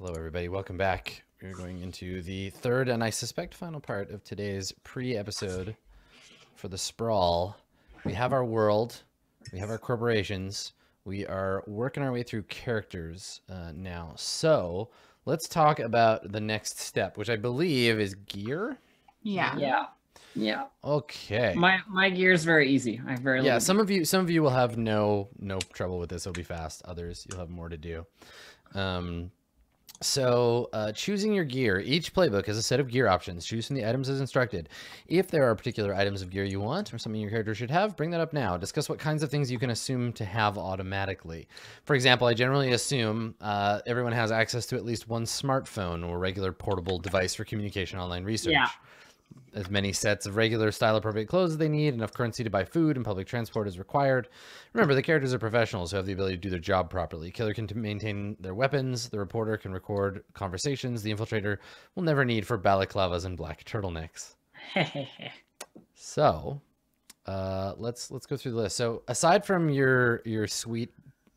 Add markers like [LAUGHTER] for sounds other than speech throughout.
Hello, everybody. Welcome back. We're going into the third and I suspect final part of today's pre-episode for the sprawl. We have our world, we have our corporations, we are working our way through characters uh, now. So let's talk about the next step, which I believe is gear. Yeah. Yeah. Yeah. Okay. My my gear is very easy. I have very yeah little- some of you some of you will have no no trouble with this it'll be fast others you'll have more to do um so uh, choosing your gear each playbook has a set of gear options. Choose from the items as instructed. If there are particular items of gear you want or something your character should have bring that up now. Discuss what kinds of things you can assume to have automatically. For example i generally assume uh, everyone has access to at least one smartphone or regular portable device for communication online research. Yeah. As many sets of regular style appropriate clothes as they need, enough currency to buy food, and public transport is required. Remember, the characters are professionals who have the ability to do their job properly. Killer can maintain their weapons, the reporter can record conversations, the infiltrator will never need for balaclavas and black turtlenecks. [LAUGHS] So, uh, let's let's go through the list. So, aside from your your sweet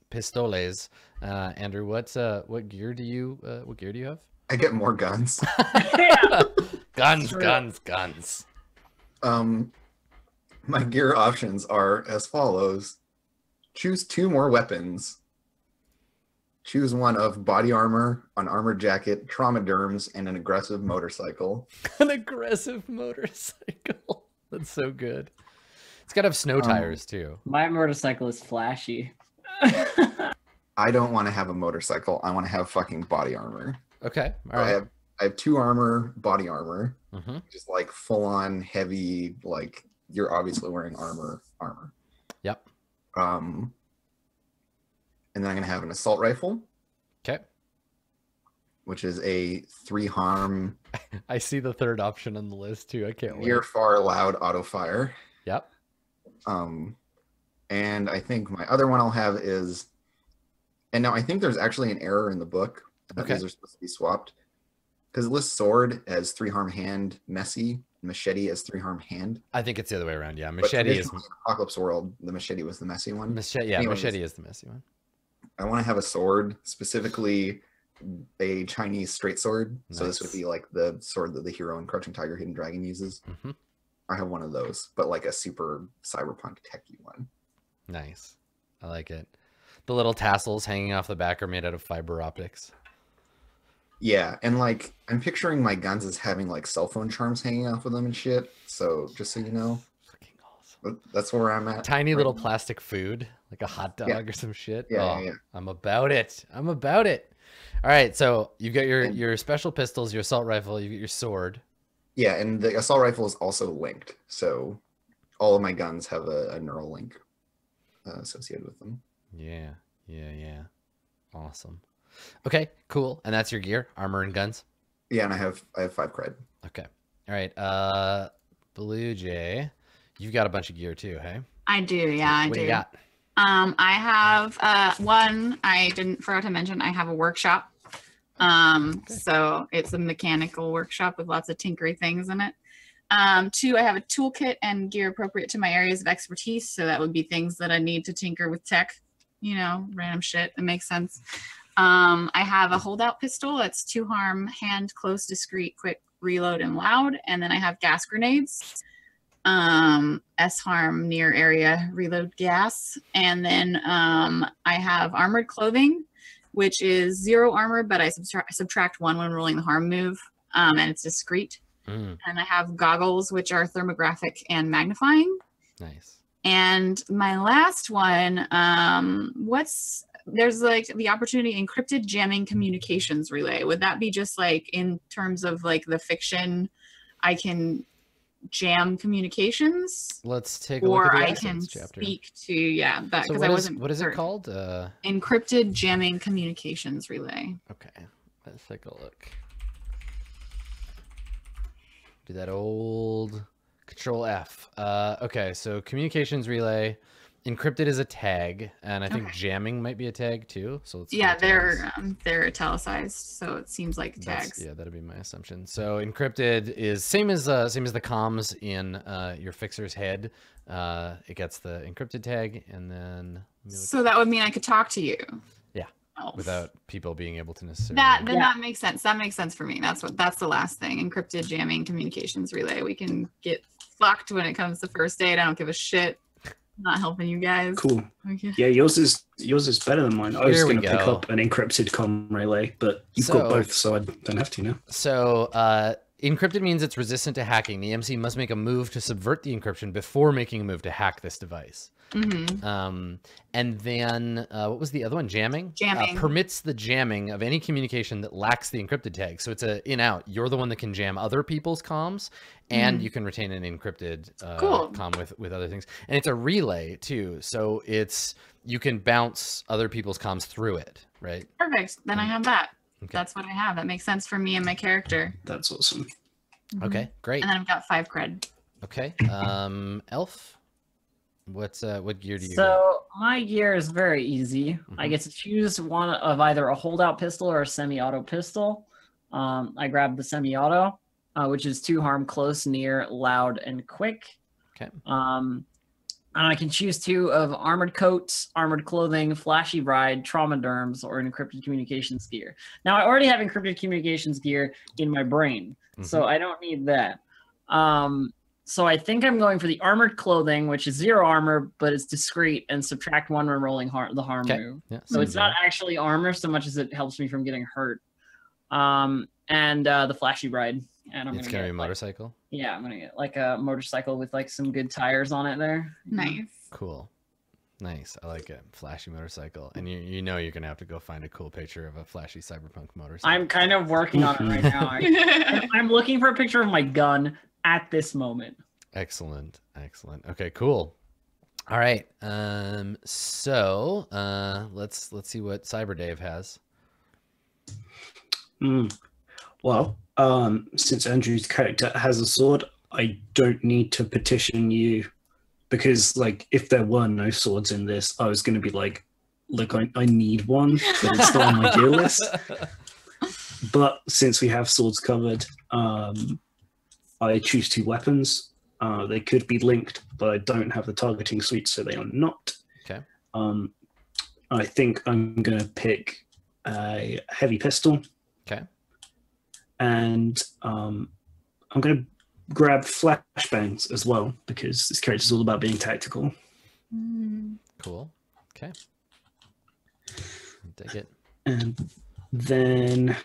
pistoles, uh, Andrew, what uh, what gear do you uh, what gear do you have? I get more guns. [LAUGHS] [LAUGHS] Guns, True. guns, guns. Um, my gear options are as follows: choose two more weapons. Choose one of body armor, an armored jacket, trauma derms, and an aggressive motorcycle. [LAUGHS] An aggressive motorcycle. That's so good. It's got to have snow Um, tires too. My motorcycle is flashy. I don't want to have a motorcycle. I want to have fucking body armor. Okay. All I have I have two armor, body armor, hmm just like full on heavy. Like you're obviously wearing armor, armor. Yep. Um, and then I'm gonna have an assault rifle, Okay. which is a three harm [LAUGHS] I see the third option on the list too. I can't wait. near far loud auto fire. Yep. Um, and I think my other one I'll have is, and now I think there's actually an error in the book. Okay. These are supposed to be swapped because it lists sword as three harm hand, messy, machete as three harm hand. I think it's the other way around. Yeah. Machete is Apocalypse World. The machete was the messy one. machete. Yeah. Anyways. Machete is the messy one. I want to have a sword, specifically a Chinese straight sword. So this would be like the sword that the hero in Crouching Tiger, Hidden Dragon uses. hmm I have one of those, but like a super cyberpunk techy one. Nice. I like it. The little tassels hanging off the back are made out of fiber optics. Yeah, and like I'm picturing my guns as having like cell phone charms hanging off of them and shit. So just so you know, Fucking awesome. that's where I'm at. Tiny right little now. plastic food, like a hot dog Yeah. or some shit. Yeah, Oh, yeah, yeah. I'm about it. I'm about it. All right, so you've got your And- your special pistols, your assault rifle, you got your sword. Yeah, and the assault rifle is also linked, so all of my guns have a, a neural link uh, associated with them. Yeah, yeah, yeah. Awesome. Okay, cool. And that's your gear, armor and guns. Yeah, and I have I have five cred. Okay. All right. Uh, Blue Jay, you've got a bunch of gear too, hey? I do. Yeah, I what do. do you got? Um, I have uh one. I didn't forgot to mention. I have a workshop. Um, Okay. so it's a mechanical workshop with lots of tinkery things in it. Um, two, I have a toolkit and gear appropriate to my areas of expertise. So that would be things that I need to tinker with tech. You know, random shit that makes sense. Um, I have a holdout pistol. That's two harm, hand, close, discreet, quick, reload, and loud. And then I have gas grenades um s harm near area reload gas and then um i have armored clothing which is zero armor but i subtract, subtract one when rolling the harm move um and it's discreet Mm, and i have goggles which are thermographic and magnifying nice. and my last one um what's there's like the opportunity encrypted jamming communications relay would that be just like in terms of like the fiction i can jam communications Let's take a look at the I can chapter. speak to yeah that because what I is wasn't what is it called? Uh, Encrypted jamming communications relay. okay. Let's take a look. Do that old Control F. Uh, okay, so communications relay, encrypted is a tag, and I think Okay. jamming might be a tag too. So let's Yeah, they're um, they're italicized, so it seems like That's- tags. yeah, that'd be my assumption. So encrypted is same as uh, same as the comms in uh, your fixer's head. Uh, it gets the encrypted tag, and then let me look- So that would mean I could talk to you. else. without people being able to necessarily. that then Yeah. that makes sense. That makes sense for me. That's what that's the last thing. Encrypted jamming communications relay. We can get fucked when it comes to first aid. I don't give a shit. I'm not helping you guys. Cool. Okay. Yeah, yours is yours is better than mine. I was Here we going to pick go. up an encrypted com relay, but you've So- got both, so I don't have to now. So, uh, encrypted means it's resistant to hacking. The MC must make a move to subvert the encryption before making a move to hack this device. hmm Um, and then uh, what was the other one? Jamming. Jamming. uh, permits the jamming of any communication that lacks the encrypted tag. So it's a in-out. You're the one that can jam other people's comms, and Mhm. you can retain an encrypted uh, Cool. com with with other things. And it's a relay too. So it's you can bounce other people's comms through it, right? Perfect. Then I have that. Okay. That's what I have. That makes sense for me and my character. That's awesome. Mhm. Okay, great. And then I've got five cred. Okay. Um, Elf, what's uh, what gear do you? got? So my gear is very easy. I Mhm. get to choose one of either a holdout pistol or a semi-auto pistol. Um, I grab the semi-auto, uh, which is two harm, close, near, loud, and quick. Okay. Um, and I can choose two of armored coats, armored clothing, flashy ride, trauma derms, or encrypted communications gear. Now I already have encrypted communications gear in my brain, so I don't need that. Um, so I think I'm going for the armored clothing, which is zero armor, but it's discreet and subtract one when rolling har- the harm Okay. move. Yeah, So it's seems not right. actually armor so much as it helps me from getting hurt. Um, and uh, the flashy ride. And I'm It's gonna gonna be get a motorcycle. Yeah, I'm gonna get like a motorcycle with like some good tires on it there. Nice. Cool. Nice. I like it. Flashy motorcycle. And you you know you're gonna have to go find a cool picture of a flashy cyberpunk motorcycle. I'm kind of working on it right now. [LAUGHS] I, I'm looking for a picture of my gun at this moment. Excellent. Excellent. Okay, cool. All right. Um so uh let's let's see what Cyber Dave has. Hmm. Well, um, since Andrew's character has a sword, I don't need to petition you because, like, if there were no swords in this, I was going to be like, look, I, I need one, but it's not on my gear [LAUGHS] list. But since we have swords covered, um, I choose two weapons. Uh, they could be linked, but I don't have the targeting suite, so they are not. Okay. Um, I think I'm going to pick a heavy pistol Okay. And um, I'm going to grab flashbangs as well because this character is all about being tactical. Cool. Okay. Dig it. And then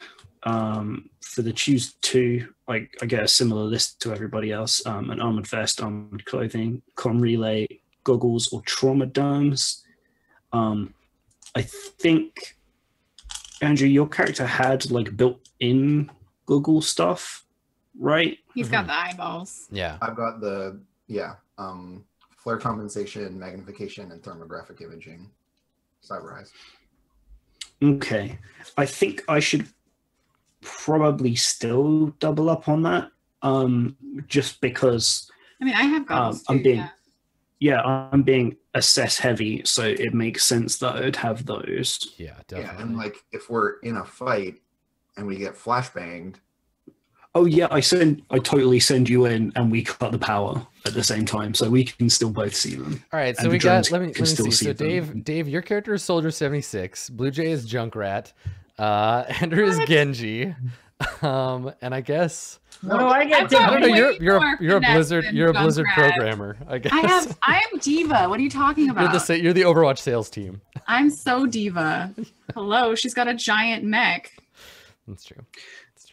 um, for the choose two, like I get a similar list to everybody else: um, an armored vest, armored clothing, com relay, goggles, or trauma derms. Um, I think Andrew, your character had like built-in Google stuff, right? He's got the eyeballs. Yeah. I've got the yeah, um, flare compensation, magnification, and thermographic imaging. Cyber eyes. Okay. I think I should probably still double up on that. Um, just because I mean, I have goggles I'm being- yeah. yeah, I'm being assess heavy, so it makes sense that I would have those. Yeah, definitely. Yeah, and like if we're in a fight and we get flashbanged, Oh yeah, I send I totally send you in and we cut the power at the same time, so we can still both see them. All right, so and we got. Let me let me see. see So them. Dave, Dave, your character is Soldier seventy six. Blue Jay is Junkrat. Uh, [LAUGHS] Andrew is Genji. Um, and I guess What do I get? I've to got don't know. You're you're a, you're a Blizzard you're a Blizzard Junkrat. programmer. I guess I have. I am D.Va. What are you talking about? [LAUGHS] you're the you're the Overwatch sales team. I'm so D.Va. Hello, she's got a giant mech. That's true.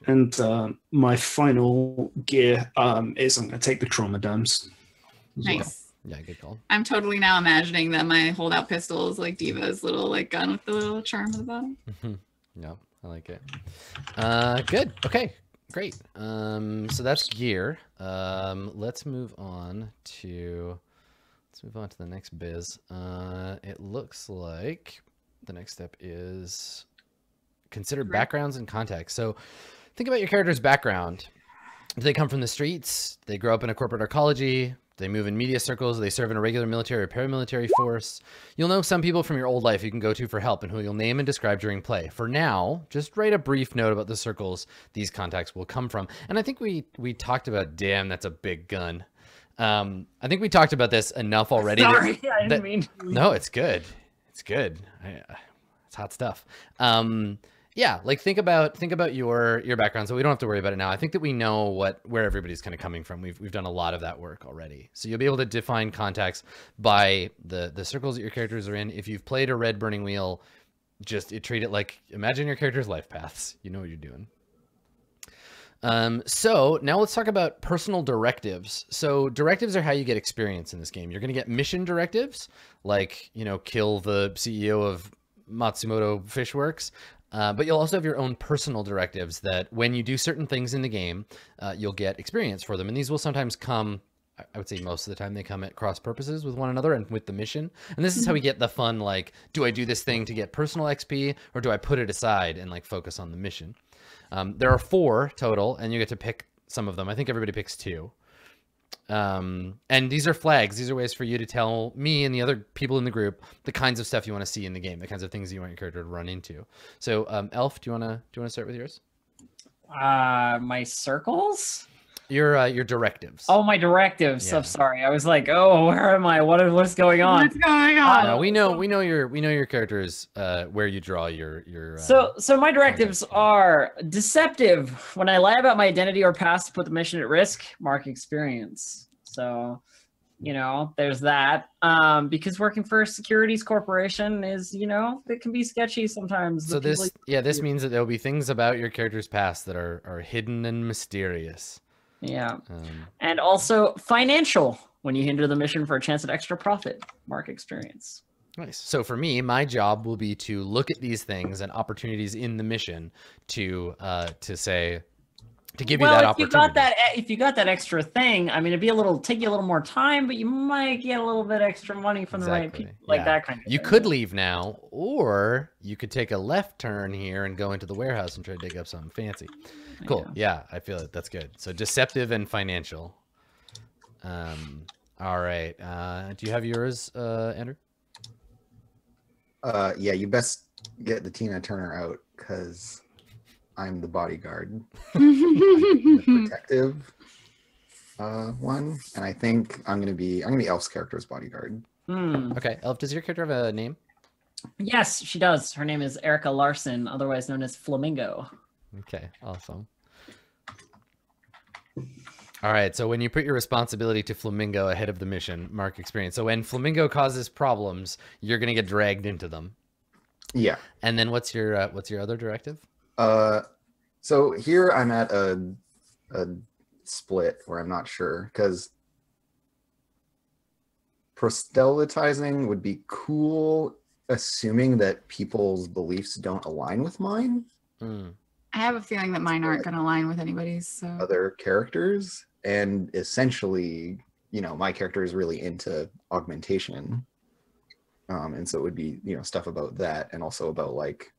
That's true. And uh, my final gear um, is I'm going to take the trauma derms. as well. Nice. Yeah, good call. I'm totally now imagining that my holdout pistol is like D.Va's little like gun with the little charm at the bottom. Mhm. Yeah, I like it. Uh, good. Okay, great. Um, so that's gear. Um, let's move on to let's move on to the next biz. Uh, it looks like the next step is consider backgrounds and context. So think about your character's background. Do they come from the streets? They grow up in a corporate ecology. They move in media circles. They serve in a regular military or paramilitary force. You'll know some people from your old life you can go to for help and who you'll name and describe during play. For now, just write a brief note about the circles these contacts will come from. And I think we we talked about damn, that's a big gun. Um, I think we talked about this enough already. that- Sorry, [LAUGHS] I didn't that- mean. to. no, it's good. It's good. I, uh, It's hot stuff. Um, yeah, like think about think about your your background. So we don't have to worry about it now. I think that we know what where everybody's kind of coming from. We've we've done a lot of that work already. So you'll be able to define contacts by the the circles that your characters are in. If you've played a red burning wheel, just you treat it like imagine your character's life paths. You know what you're doing. Um, so now let's talk about personal directives. So directives are how you get experience in this game. You're going to get mission directives, like you know, kill the CEO of Matsumoto Fishworks. Uh, but you'll also have your own personal directives that when you do certain things in the game, uh, you'll get experience for them. And these will sometimes come, I- would say most of the time, they come at cross purposes with one another and with the mission. And this is how we get the fun like, do I do this thing to get personal XP or do I put it aside and like focus on the mission? Um, there are four total, and you get to pick some of them. I think everybody picks two. Um, and these are flags. These are ways for you to tell me and the other people in the group the kinds of stuff you want to see in the game, the kinds of things you want your character to run into. So, um, Elf, do you wanna do you wanna start with yours? Uh, my circles. Your uh, your directives. Oh, my directives. Yeah. I'm sorry. I was like, oh, [LAUGHS] where am I? What what's going on? What's going on? No, we know we know your we know your characters uh, where you draw your your. Uh, So, so my directives are deceptive. When I lie about my identity or past to put the mission at risk, mark experience. So, you know, there's that. Um, because working for a securities corporation is, you know, it can be sketchy sometimes. so this yeah this means that there will be things about your character's past that are are hidden and mysterious. Yeah, Um, and also financial. When you hinder the mission for a chance at extra profit, mark experience. Nice. So for me, my job will be to look at these things and opportunities in the mission to uh to say to give well, you that if opportunity. you got that, if you got that extra thing, I mean, it'd be a little take you a little more time, but you might get a little bit extra money from the right Exactly, people, like yeah. that kind of. You thing. could leave now, or you could take a left turn here and go into the warehouse and try to dig up something fancy. Cool. Yeah, I feel it. That's good. So deceptive and financial. Um. All right. Uh, do you have yours, uh, Andrew? Uh, yeah, you best get the Tina Turner out because I'm the bodyguard, [LAUGHS] the protective uh, one, and I think I'm gonna be I'm gonna be Elf's character's bodyguard. Hmm. Okay. Elf, does your character have a name? Yes, she does. Her name is Erica Larson, otherwise known as Flamingo. Okay, awesome. All right, so when you put your responsibility to Flamingo ahead of the mission, mark experience. So when Flamingo causes problems, you're gonna get dragged into them. Yeah. And then what's your uh, what's your other directive? Uh, so here I'm at a a split where I'm not sure because proselytizing would be cool, assuming that people's beliefs don't align with mine. Mm, I have a feeling that mine aren't going to align with anybody's. So other characters and essentially you know my character is really into augmentation um and so it would be you know stuff about that and also about like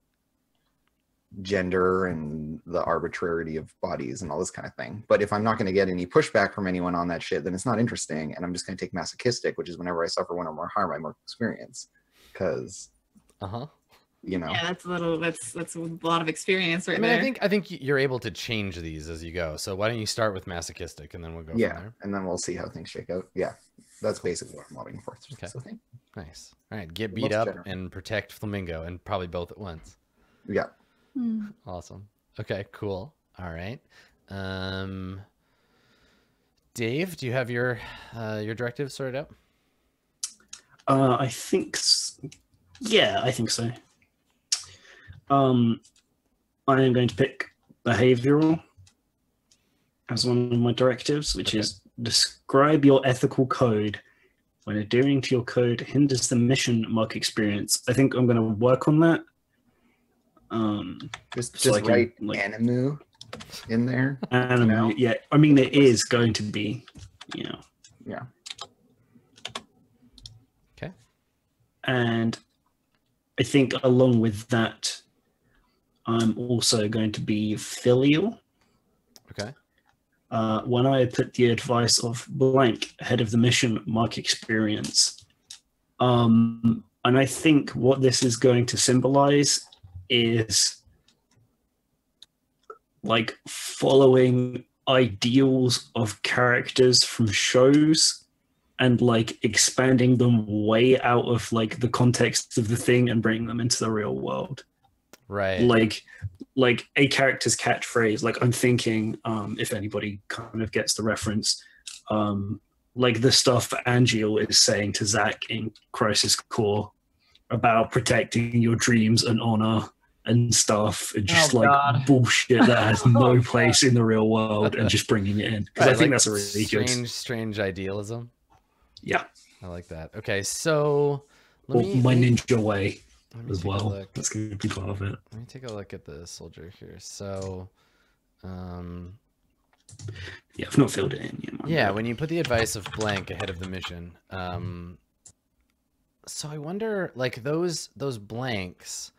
gender and the arbitrarity of bodies and all this kind of thing but if i'm not going to get any pushback from anyone on that shit then it's not interesting and i'm just going to take masochistic which is whenever i suffer one or more harm i more experience because uh huh. you know yeah, that's a little. That's that's a lot of experience right I mean, there. I think I think you're able to change these as you go. So why don't you start with masochistic and then we'll go yeah from there. and then we'll see how things shake out yeah that's basically what i'm lobbying for Okay. so thank- Nice. All right, get beat looks up general. and protect Flamingo, and probably both at once. yeah Hmm. Awesome. Okay, cool. All right. Um, Dave, do you have your uh, your directives sorted out? Uh, I think, s- yeah, I think so. Um, I am going to pick behavioral as one of my directives, which Okay. is describe your ethical code. When adhering to your code hinders the mission mark experience. I think I'm going to work on that. Um, just So just I can, write like- animu in there and know? yeah, I mean, there is going to be, you know, yeah Okay. And I think along with that, I'm also going to be filial. Okay. Uh, when I put the advice of blank head of the mission mark experience, um, and I think what this is going to symbolize is like following ideals of characters from shows and like expanding them way out of like the context of the thing and bringing them into the real world Right. like like a character's catchphrase like i'm thinking um if anybody kind of gets the reference um like the stuff Angeal is saying to Zack in crisis core about protecting your dreams and honor and stuff and just Oh, like God. bullshit that has [LAUGHS] no Oh, place in the real world and just bringing it in because Right, i think like that's a really good strange, strange idealism. yeah I like that. Okay, so let or me, my let me- ninja way let me as take a well look. that's gonna be part of it Let me take a look at the soldier here. So, um, yeah i've not filled it in yet man. yeah, when you put the advice of blank ahead of the mission, um, so I wonder, like those those blanks.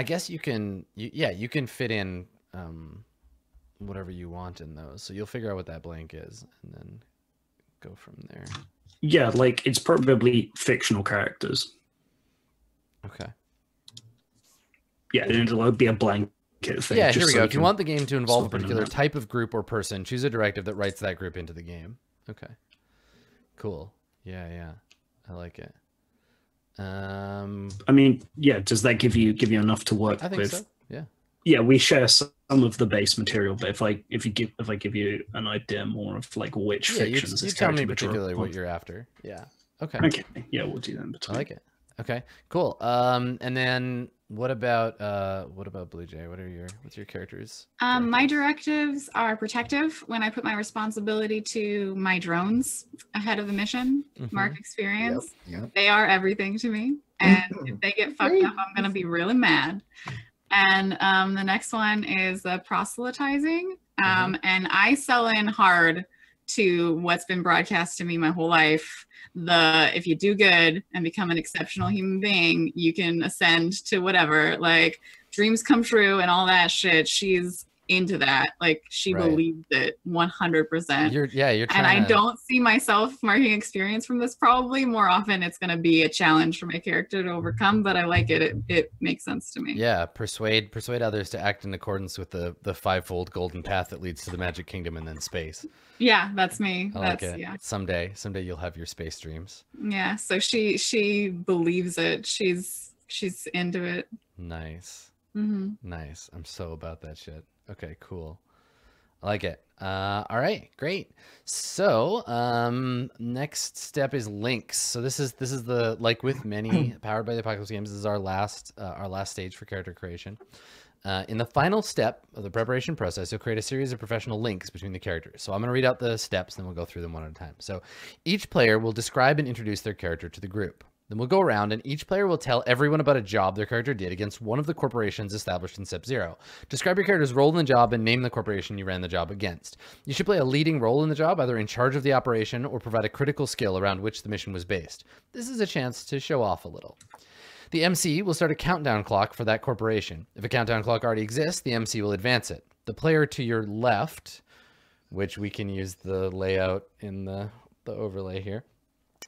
I guess you can, you, yeah, you can fit in um, whatever you want in those. So you'll figure out what that blank is, and then go from there. yeah like it's probably fictional characters Okay. yeah, and it'll be a blank thing. Yeah, here we so go. If you want the game to involve a swap in and particular type of group or person, choose a directive that writes that group into the game. Okay. Cool. Yeah, yeah. I like it. Um, I mean, yeah, does that give you give you enough to work with? so. Yeah. Yeah, we share some of the base material, but if I if you give if I give you an idea more of like which Yeah, you, fictions you this tell me character would draw particularly what you're after. Yeah. Okay. Okay, yeah, we'll do that in I like it. Okay. Cool. Um, and then what about uh, what about Blue Jay? What are your what's your characters? Um, my directives? directives are protective when I put my responsibility to my drones ahead of the mission. Mhm. Mark experience. Yep. They are everything to me. And if they get fucked up, I'm gonna be really mad. And um, the next one is uh, proselytizing. Um, And I sell in hard to what's been broadcast to me my whole life. The if you do good and become an exceptional human being, you can ascend to whatever. Like dreams come true and all that shit. She's into that. Like she Right. believes it 100% You're yeah. You're and I to- don't see myself marking experience from this. Probably more often, it's going to be a challenge for my character to overcome. But I like it. It, it makes sense to me. Yeah, persuade persuade others to act in accordance with the the fivefold golden path that leads to the Magic Kingdom and then space. Yeah, that's me. I like that's it. yeah, Someday, someday you'll have your space dreams. yeah. So she she believes it. She's she's into it. Nice, hmm nice. I'm so about that shit. Okay, cool. I like it. Uh, all right, great. So, um, next step is links. So this is this is the like with many [CLEARS THROAT] powered by the apocalypse games. This is our last uh, our last stage for character creation. Uh, in the final step of the preparation process, you'll create a series of professional links between the characters. So I'm going to read out the steps, then we'll go through them one at a time. So each player will describe and introduce their character to the group. Then we'll go around, and each player will tell everyone about a job their character did against one of the corporations established in Step Zero. Describe your character's role in the job and name the corporation you ran the job against. You should play a leading role in the job, either in charge of the operation or provide a critical skill around which the mission was based. This is a chance to show off a little. The MC will start a countdown clock for that corporation. If a countdown clock already exists, the MC will advance it. The player to your left, which we can use the layout in the, the overlay here.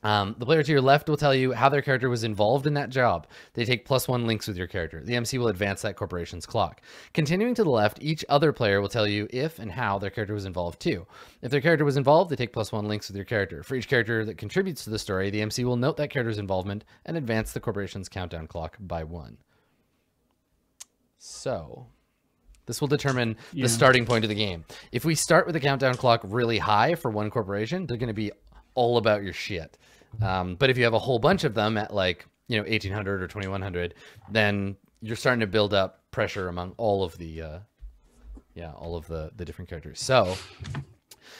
Um, the player to your left will tell you how their character was involved in that job. They take plus one links with your character. The MC will advance that corporation's clock. Continuing to the left, each other player will tell you if and how their character was involved too. If their character was involved, they take plus one links with your character. For each character that contributes to the story, the MC will note that character's involvement and advance the corporation's countdown clock by one. So, this will determine Yeah. the starting point of the game. If we start with the countdown clock really high for one corporation, they're going to be all about your shit. Um, but if you have a whole bunch of them at like you know 1800 or 2100, then you're starting to build up pressure among all of the uh, yeah all of the the different characters. So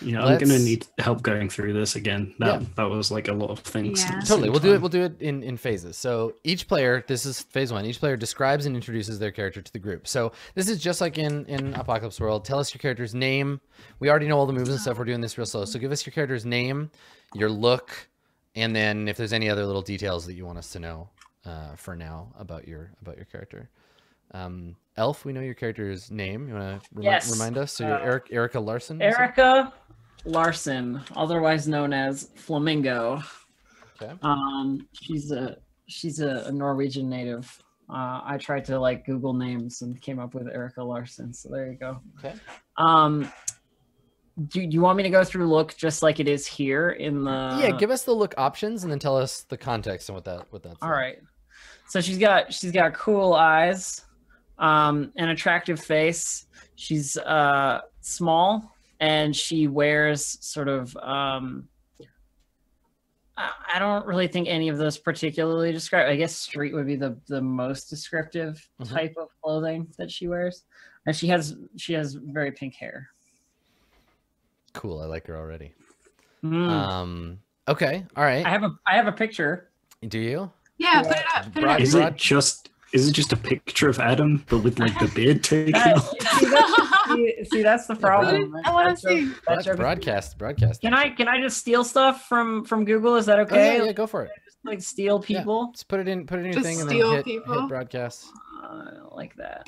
Yeah, I'm gonna need help going through this again. That Yeah. that was like a lot of things. Yeah. Totally. We'll do it. We'll do it in, in phases. So each player, this is phase one. Each player describes and introduces their character to the group. So this is just like in, in Apocalypse World. Tell us your character's name. We already know all the moves and stuff. We're doing this real slow. So give us your character's name, your look, and then if there's any other little details that you want us to know uh, for now about your about your character. Um, Elf, we know your character's name. You want to remi- Yes. remind us? So you're Uh, Eric Erica Larson. Erica Larson, otherwise known as Flamingo. Okay. Um, she's a she's a, a Norwegian native. Uh, I tried to like Google names and came up with Erica Larson. So there you go. Okay. Um, do, do you want me to go through look just like it is here in the? yeah, give us the look options and then tell us the context and what that what that's. All right. So she's got she's got cool eyes, um, an attractive face. She's uh small and she wears sort of um I I don't really think any of those particularly describe. I guess street would be the the most descriptive Mhm. type of clothing that she wears, and she has she has very pink hair. Cool. I like her already. Mm. Um. Okay. All right. I have a I have a picture. Do you? Yeah, put it up. Put it up. Is Broad- it just is it just a picture of Adam but with like the beard [LAUGHS] taken That- off? [LAUGHS] see, that's, see, see, that's the [LAUGHS] problem. I want to see. that Broad- joke broadcast. Broadcast. Can I can I just steal stuff from from Google? Is that Oh, okay? yeah, yeah, go for it. Just like steal Yeah. people Just put it in. Put it in your Just thing and steal then hit, people? hit broadcast. uh, like that.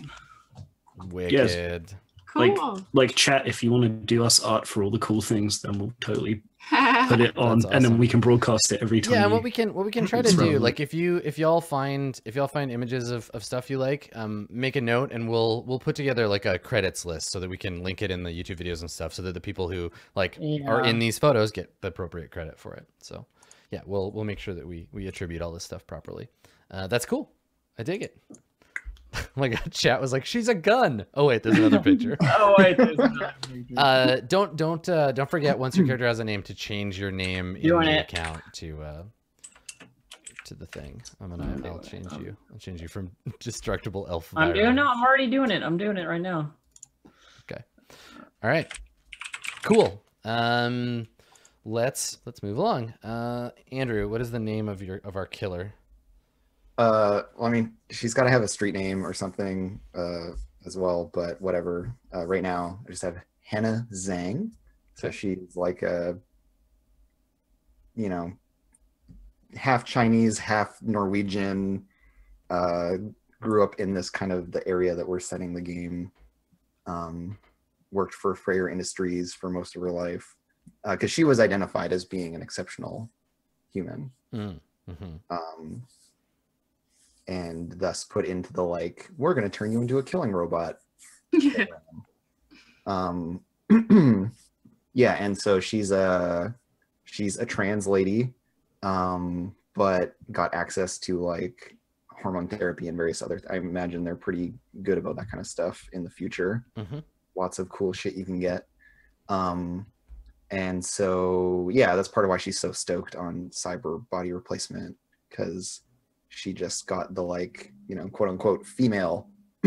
Wicked. Like- Cool. Like chat, if you want to do us art for all the cool things, then we'll totally [LAUGHS] put it on, That's and then we can broadcast it every time. yeah and what we can what we can try to do relevant. like if you if y'all find if y'all find images of, of stuff you like um make a note and we'll we'll put together like a credits list so that we can link it in the youtube videos and stuff so that the people who like are in these photos get the appropriate credit for it so yeah we'll we'll make sure that we we attribute all this stuff properly uh, that's cool i dig it [LAUGHS] my god chat was like she's a gun oh wait there's another [LAUGHS] picture Oh wait, there's another [LAUGHS] picture. uh don't don't uh don't forget once your character has a name to change your name in the it. account to uh to the thing i'm gonna I'm i'll doing it. change you i'll change you from destructible elf I'm doing no, I'm already doing it. I'm doing it right now. Okay. All right cool um let's let's move along uh andrew what is the name of your of our killer Uh, well, I mean, she's got to have a street name or something uh, as well, but whatever. Uh, right now, I just have Hannah Zhang. So she's like a, you know, half Chinese, half Norwegian. Uh, grew up in this kind of the area that we're setting the game. Um, worked for Freyer Industries for most of her life uh, because she was identified as being an exceptional human mm. hmm um, and thus put into the like we're going to turn you into a killing robot. [LAUGHS] Um [CLEARS THROAT] yeah and so she's a she's a trans lady um but got access to like hormone therapy and various other i imagine they're pretty good about that kind of stuff in the future. Hmm lots of cool shit you can get. Um and so yeah that's part of why she's so stoked on cyber body replacement because she just got the like you know quote unquote female [CLEARS THROAT]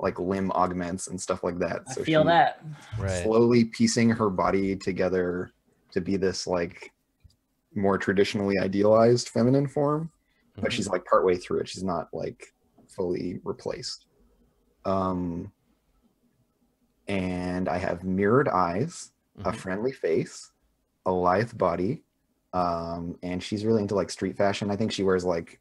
like limb augments and stuff like that I so feel she- that. right slowly piecing her body together to be this like more traditionally idealized feminine form but Mhm. she's like partway through it she's not like fully replaced um and i have mirrored eyes a Mhm. friendly face a lithe body um and she's really into like street fashion i think she wears like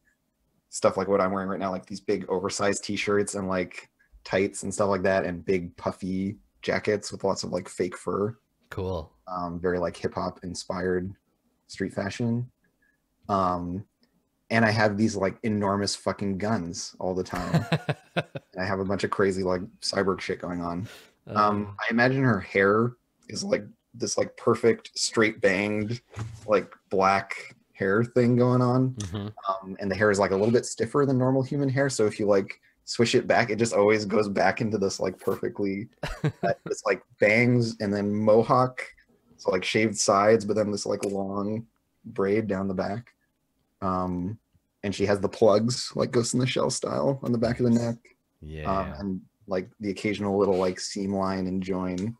stuff like what i'm wearing right now like these big oversized t-shirts and like tights and stuff like that and big puffy jackets with lots of like fake fur cool um, very like hip hop inspired street fashion. Um, and I have these like enormous fucking guns all the time. [LAUGHS] I have a bunch of crazy like cyborg shit going on. Um, I imagine her hair is like this like perfect straight banged like black hair thing going on. mhm. Um, and the hair is like a little bit stiffer than normal human hair. So if you like swish it back, it just always goes back into this like perfectly, [LAUGHS] uh, it's like bangs and then mohawk. So like shaved sides, but then this like long braid down the back. Um, and she has the plugs like Ghost in the Shell style on the back of the neck. yeah Um, and like the occasional little like seam line and join.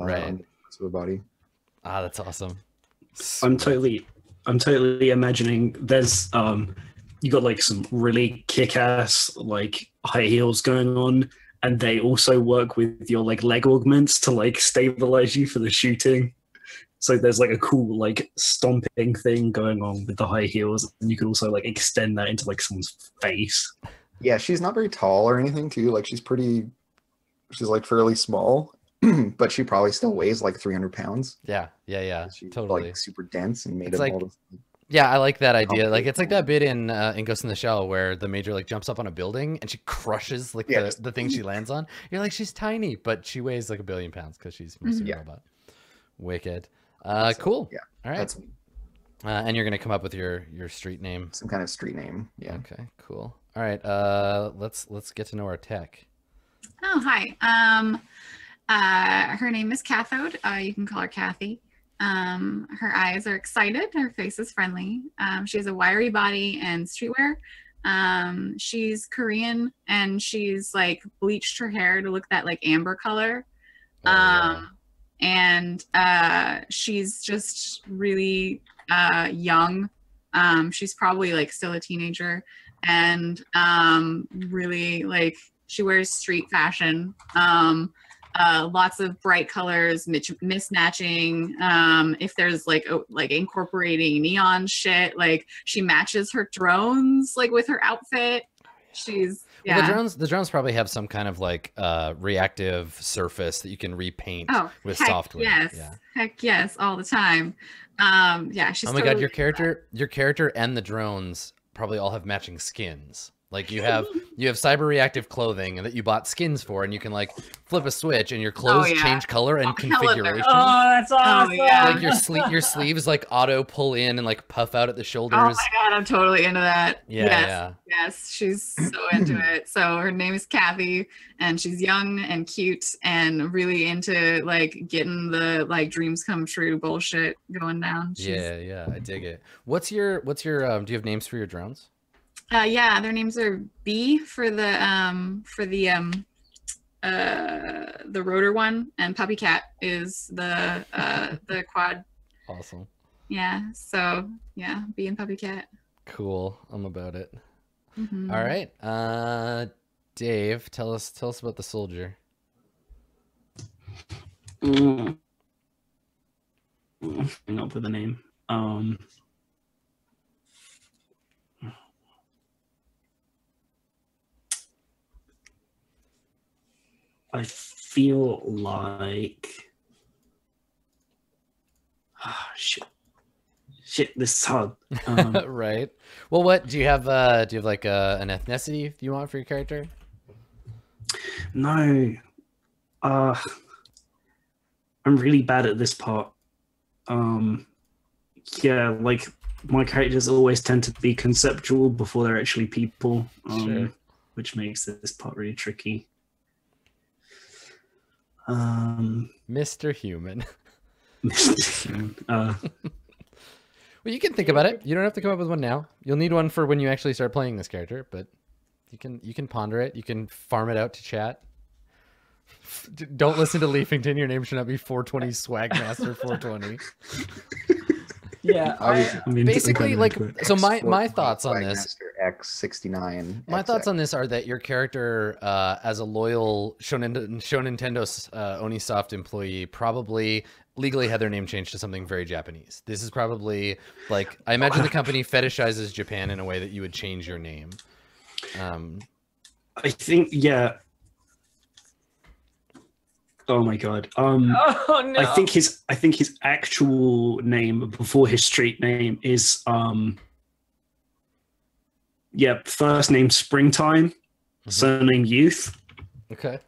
uh, Right. on the rest of her body. ah that's awesome I'm totally I'm totally imagining there's um you got like some really kick-ass like high heels going on and they also work with your like leg augments to like stabilize you for the shooting. So there's like a cool like stomping thing going on with the high heels and you can also like extend that into like someone's face. Yeah, she's not very tall or anything too. Like she's pretty, she's like fairly small, [CLEARS THROAT] but she probably still weighs like 300 pounds. yeah yeah yeah She's totally like super dense and made It's of like- all this. Yeah, I like that idea. Like it's like that bit in uh, in Ghost in the Shell where the major like jumps up on a building and she crushes like Yeah, the, just- the thing she lands on. You're like she's tiny, but she weighs like a billion pounds because she's mostly Yeah. a robot. Wicked. Uh, So, cool. yeah, All right. That's Uh, and you're gonna come up with your your street name. some kind of street name. Yeah. Okay. Cool. All right. Uh, let's let's get to know our tech. Oh, hi. Um, uh, her name is Cathode. Uh, you can call her Kathy. Um, her eyes are excited. Her face is friendly. Um, she has a wiry body and streetwear. Um, she's Korean and she's like bleached her hair to look that like amber color. Oh, um, and uh, she's just really uh, young. Um, she's probably like still a teenager, and um, really like she wears street fashion. Um, uh, lots of bright colors, mismatching. Um, if there's like o- like incorporating neon shit, like she matches her drones like with her outfit. She's Well, yeah. the drones the drones probably have some kind of like uh reactive surface that you can repaint Oh, with software. Yes. Yeah. Heck yes, all the time. Um, yeah, she's oh my god, your character your character and the drones probably all have matching skins. Like you have you have cyber reactive clothing and that you bought skins for and you can like flip a switch and your clothes yeah. change color and Oh, hell of it. configuration. Oh, that's awesome. yeah. like your sleeve your sleeves like auto pull in and like puff out at the shoulders. Oh my god, I'm totally into that. yeah, yes, yeah. yes, she's so into it. So her name is Kathy, and she's young and cute and really into like getting the like dreams come true bullshit going down. She's, Yeah, yeah, I dig it. What's your what's your um do you have names for your drones? Uh, yeah, their names are Bee for the um for the um uh the rotor one, and Puppy Cat is the uh [LAUGHS] the quad. Awesome. Yeah. So yeah, Bee and Puppy Cat. Cool. I'm about it. Mhm. All right. Uh Dave, tell us tell us about the soldier. Mm. Hang up with the name. Um. I feel like. Ah, shit. Shit, this is hard. Um, [LAUGHS] right. Well, what do you have? Uh, do you have like uh, an ethnicity you want for your character? No. Uh I'm really bad at this part. Um yeah, like my characters always tend to be conceptual before they're actually people. Um Sure. which makes this part really tricky. Um Mr. Human. [LAUGHS] uh Well, you can think about it. You don't have to come up with one now. You'll need one for when you actually start playing this character, but you can you can ponder it. You can farm it out to chat. Don't listen to Leafington. Your name should not be 420 Swagmaster 420. [LAUGHS] Yeah. [LAUGHS] I, I mean, Basically, like so. My my thoughts on this. X69. My thoughts on this are that your character, uh, as a loyal Shonen Show Nintendo uh, Onisoft employee, probably legally had their name changed to something very Japanese. This is probably like I imagine the [LAUGHS] company fetishizes Japan in a way that you would change your name. Um, I think yeah. Oh my god. Um [LAUGHS] oh no. I think his I think his actual name before his street name is um yeah, first name Springtime, Mhm. surname Youth. okay.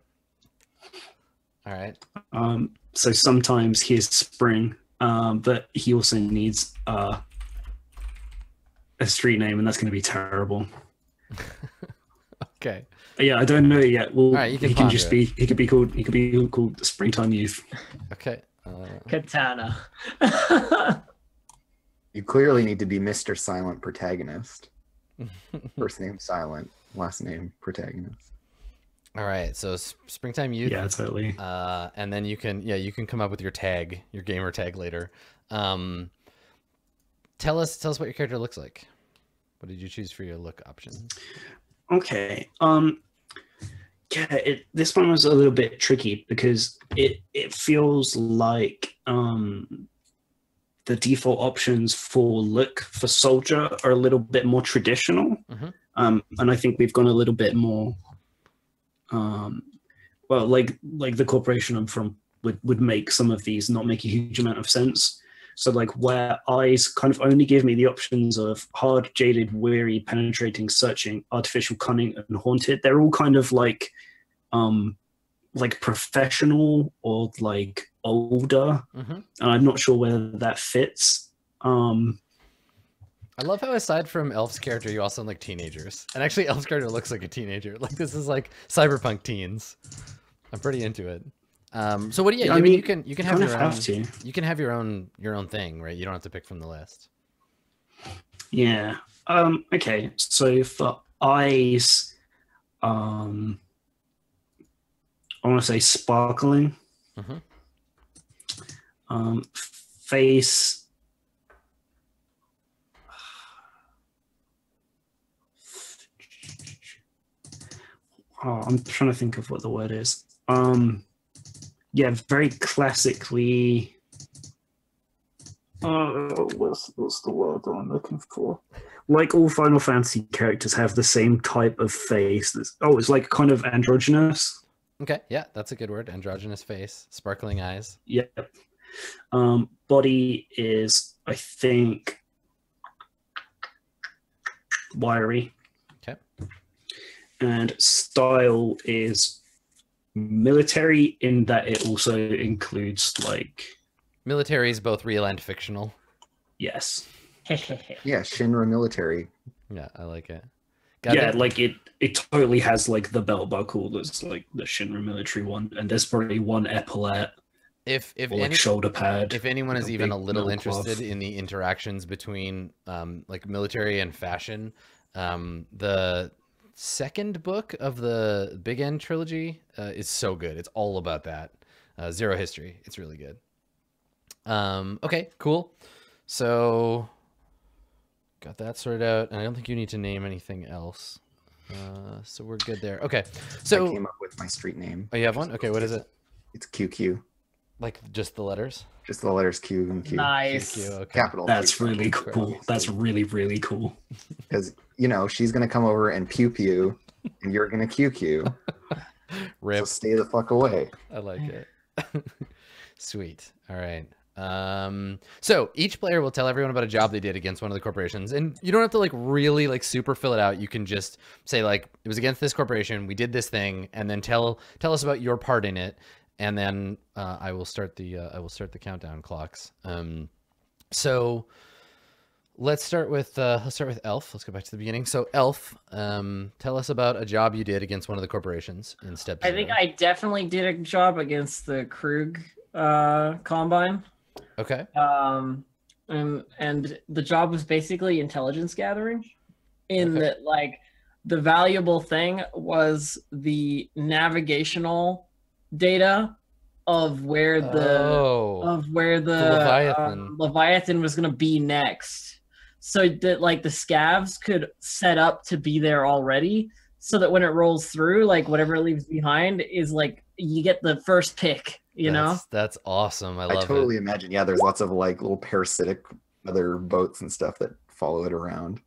All right. Um so sometimes he is Spring, um, but he also needs uh a street name and that's gonna be terrible. [LAUGHS] Okay. Yeah, I don't know yet. Well Alright, you can he can just it. be he could be called he could be called Springtime Youth. Okay. Uh, Katana. [LAUGHS] You clearly need to be Mr. Silent Protagonist. [LAUGHS] First name Silent, last name Protagonist. all right. So springtime youth. Yeah, totally. Uh, and then you can yeah you can come up with your tag, your gamer tag later. Um, tell us tell us what your character looks like. What did you choose for your look option? Okay. Um yeah, it, this one was a little bit tricky because it it feels like um the default options for look for soldier are a little bit more traditional. Mhm. Um and I think we've gone a little bit more um well like like the corporation I'm from would would make some of these not make a huge amount of sense. So like where eyes kind of only give me the options of hard, jaded, weary, penetrating, searching, artificial, cunning, and haunted. They're all kind of like um like professional or like older, hmm and I'm not sure whether that fits. Um, I love how aside from Elf's character, you also like teenagers. And actually, Elf's character looks like a teenager. [LAUGHS] Like this is like cyberpunk teens. I'm pretty into it. Um, so what do you? Yeah, I, mean, you can you can you have your of own. have to. You can have your own your own thing, right? You don't have to pick from the list. Yeah. Um, okay. So for eyes, um, I want to say sparkling. Mhm. Um, face. [SIGHS] Oh, I'm trying to think of what the word is. Um, yeah, very classically. Uh, what's what's the word I'm looking for? Like all Final Fantasy characters have the same type of face. That's, oh, it's like kind of androgynous. Okay, yeah, that's a good word. Androgynous face, sparkling eyes. Yep. Um, body is, I think, wiry. Okay. And style is military in that it also includes like Military is both real and fictional. yes, [LAUGHS] Yeah, Shinra military. Yeah, I like it. yeah, it. like it it totally has like the belt buckle that's like the Shinra military one, and there's probably one epaulette if if or like any, shoulder pad. if anyone is even a little metal cloth. interested in the interactions between um, like military and fashion, um, the second book of the Bigend trilogy uh, is so good. It's all about that. Uh, Zero History. It's really good. Um, okay, cool. So got that sorted out, and I don't think you need to name anything else. Uh, so we're good there. Okay, So I came up with my street name. oh, you have one. Okay, what is it? It's QQ. Like just the letters? Just the letters Q and Q. Nice. Thank you. Okay. Capital. That's really Q. cool. That's really really cool. because you know she's gonna come over and pew pew, and you're gonna QQ. [LAUGHS] So stay the fuck away. I like it. [LAUGHS] Sweet. All right. Um, so each player will tell everyone about a job they did against one of the corporations, and you don't have to like really like super fill it out. You can just say like it was against this corporation. We did this thing, and then tell tell us about your part in it, and then uh, I will start the uh, I will start the countdown clocks. Um, so let's start with uh, let's start with Elf. Let's go back to the beginning. So Elf, um, tell us about a job you did against one of the corporations in step. I think. I definitely did a job against the Krug uh, combine. okay. Um, and and the job was basically intelligence gathering. In Okay. that, like, the valuable thing was the navigational data of where the oh. of where the, Leviathan. um, Leviathan was going to be next. So that like the scavs could set up to be there already so that when it rolls through, like whatever it leaves behind is like you get the first pick, you know? That's, that's awesome. I I, totally it. imagine. Yeah, there's lots of like little parasitic other boats and stuff that follow it around.